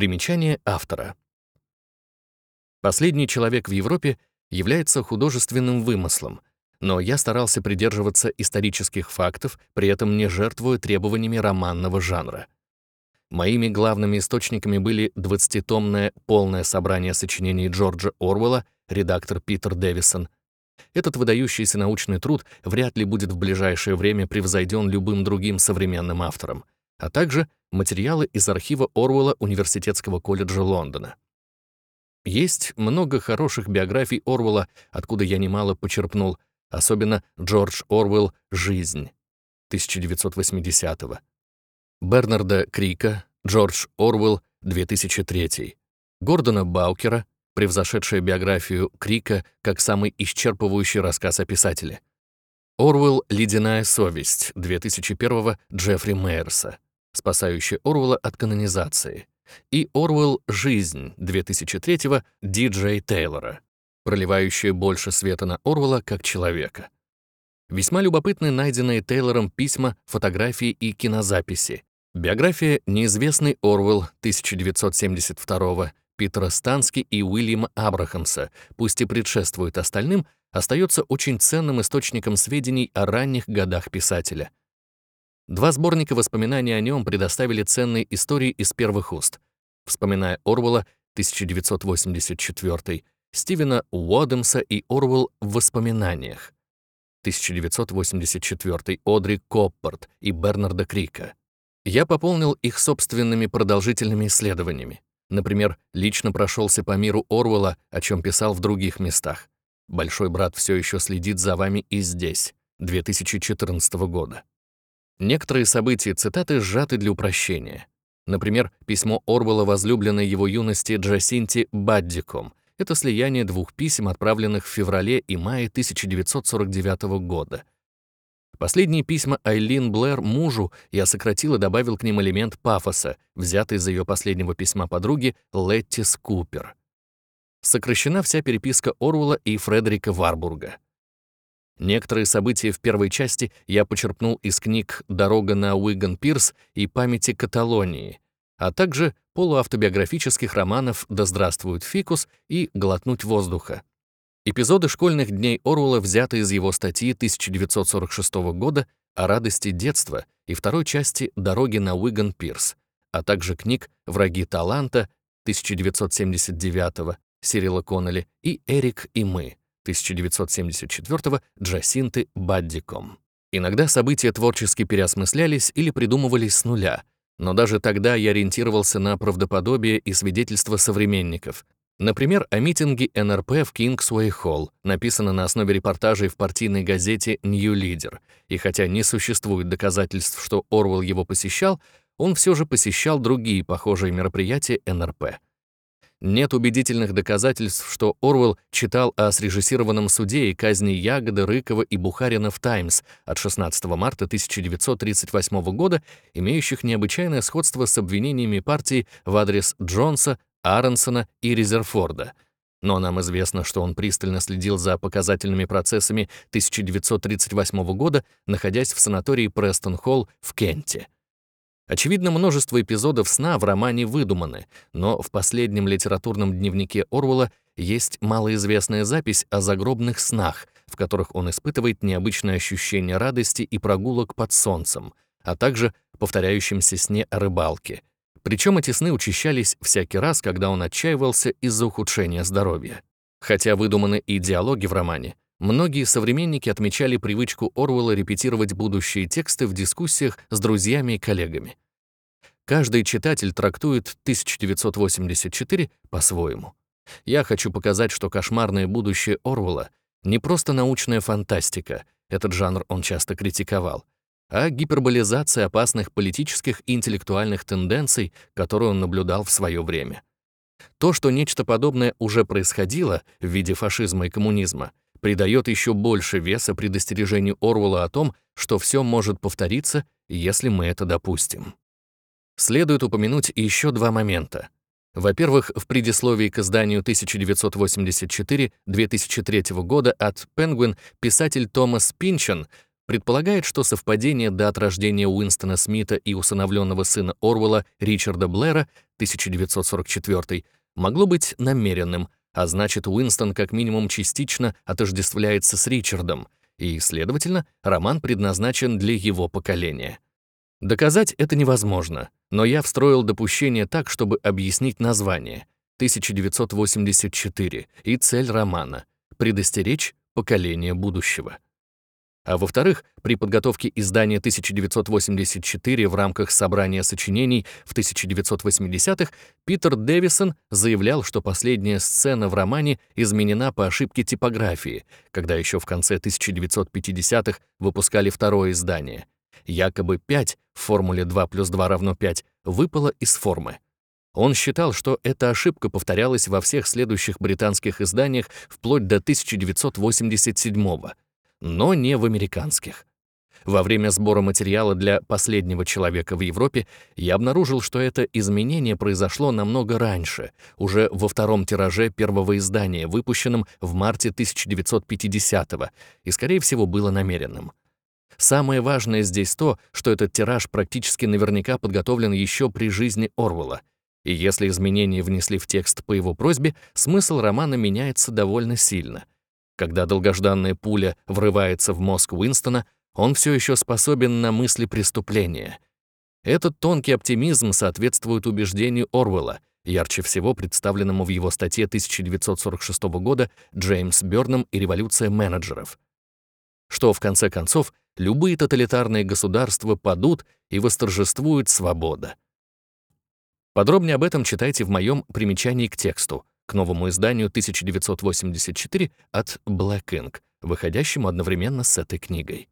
Примечание автора. Последний человек в Европе является художественным вымыслом, но я старался придерживаться исторических фактов, при этом не жертвуя требованиями романного жанра. Моими главными источниками были 20-томное полное собрание сочинений Джорджа Орвелла, редактор Питер Дэвисон. Этот выдающийся научный труд вряд ли будет в ближайшее время превзойден любым другим современным автором, а также материалы из архива Орвелла Университетского колледжа Лондона. Есть много хороших биографий Орвелла, откуда я немало почерпнул, особенно Джордж Орвелл «Жизнь» 1980 -го. Бернарда Крика, Джордж Орвелл, 2003. Гордона Баукера, превзошедшая биографию Крика как самый исчерпывающий рассказ о писателе. Орвелл «Ледяная совесть» 2001 Джеффри Мейерса, спасающий Орвелла от канонизации. И Орвелл «Жизнь» 2003 Ди Джей Тейлора, проливающая больше света на Орвелла как человека. Весьма любопытны найденные Тейлором письма, фотографии и кинозаписи, Биография «Неизвестный Орвелл» 1972 Питера Стански и Уильяма Абрахамса, пусть и предшествует остальным, остается очень ценным источником сведений о ранних годах писателя. Два сборника воспоминаний о нем предоставили ценные истории из первых уст. Вспоминая Орвелла 1984, Стивена Уодемса и Орвелл в воспоминаниях 1984, Одри Коппорт и Бернарда Крика я пополнил их собственными продолжительными исследованиями. Например, лично прошелся по миру Орвелла, о чем писал в других местах. «Большой брат все еще следит за вами и здесь», 2014 года. Некоторые события цитаты сжаты для упрощения. Например, письмо Орвелла возлюбленной его юности Джасинти Баддиком. Это слияние двух писем, отправленных в феврале и мае 1949 года — Последние письма Айлин Блэр мужу я сократил и добавил к ним элемент пафоса, взятый из ее последнего письма подруги Летти Скупер. Сокращена вся переписка Орвула и Фредерика Варбурга. Некоторые события в первой части я почерпнул из книг «Дорога на Уиган-Пирс» и «Памяти Каталонии», а также полуавтобиографических романов «Да здравствует фикус» и «Глотнуть воздуха». Эпизоды школьных дней Оруэлла взяты из его статьи 1946 года о радости детства и второй части «Дороги на Уиган-Пирс», а также книг «Враги таланта» 1979 Сирила Коннелли и «Эрик и мы» 1974 Джасинты Баддиком. Иногда события творчески переосмыслялись или придумывались с нуля, но даже тогда я ориентировался на правдоподобие и свидетельства современников, Например, о митинге НРП в Кингсуэй-Холл, написано на основе репортажей в партийной газете «Нью Лидер», и хотя не существует доказательств, что Орвелл его посещал, он все же посещал другие похожие мероприятия НРП. Нет убедительных доказательств, что Орвелл читал о срежиссированном суде и казни Ягоды, Рыкова и Бухарина в «Таймс» от 16 марта 1938 года, имеющих необычайное сходство с обвинениями партии в адрес Джонса, Аронсона и Резерфорда. Но нам известно, что он пристально следил за показательными процессами 1938 года, находясь в санатории Престон-Холл в Кенте. Очевидно, множество эпизодов сна в романе выдуманы, но в последнем литературном дневнике Орвелла есть малоизвестная запись о загробных снах, в которых он испытывает необычное ощущение радости и прогулок под солнцем, а также повторяющемся сне о рыбалке — причем эти сны учащались всякий раз, когда он отчаивался из-за ухудшения здоровья. Хотя выдуманы и диалоги в романе, многие современники отмечали привычку Орвелла репетировать будущие тексты в дискуссиях с друзьями и коллегами. Каждый читатель трактует 1984 по-своему. Я хочу показать, что кошмарное будущее Орвелла не просто научная фантастика, этот жанр он часто критиковал, а гиперболизация опасных политических и интеллектуальных тенденций, которую он наблюдал в свое время. То, что нечто подобное уже происходило в виде фашизма и коммунизма, придает еще больше веса предостережению Орвелла о том, что все может повториться, если мы это допустим. Следует упомянуть еще два момента. Во-первых, в предисловии к изданию 1984-2003 года от Penguin писатель Томас Пинчен предполагает, что совпадение дат рождения Уинстона Смита и усыновленного сына Орвелла Ричарда Блэра 1944 могло быть намеренным, а значит, Уинстон как минимум частично отождествляется с Ричардом, и, следовательно, роман предназначен для его поколения. Доказать это невозможно, но я встроил допущение так, чтобы объяснить название 1984 и цель романа — предостеречь поколение будущего. А во-вторых, при подготовке издания 1984 в рамках собрания сочинений в 1980-х Питер Дэвисон заявлял, что последняя сцена в романе изменена по ошибке типографии, когда еще в конце 1950-х выпускали второе издание. Якобы 5 в формуле 2 плюс 2 равно 5 выпало из формы. Он считал, что эта ошибка повторялась во всех следующих британских изданиях вплоть до 1987 года но не в американских. Во время сбора материала для «Последнего человека в Европе» я обнаружил, что это изменение произошло намного раньше, уже во втором тираже первого издания, выпущенном в марте 1950-го, и, скорее всего, было намеренным. Самое важное здесь то, что этот тираж практически наверняка подготовлен еще при жизни Орвелла, и если изменения внесли в текст по его просьбе, смысл романа меняется довольно сильно — когда долгожданная пуля врывается в мозг Уинстона, он все еще способен на мысли преступления. Этот тонкий оптимизм соответствует убеждению Орвелла, ярче всего представленному в его статье 1946 года «Джеймс Бёрном и революция менеджеров», что, в конце концов, любые тоталитарные государства падут и восторжествует свобода. Подробнее об этом читайте в моем примечании к тексту к новому изданию 1984 от Black Ink, выходящему одновременно с этой книгой.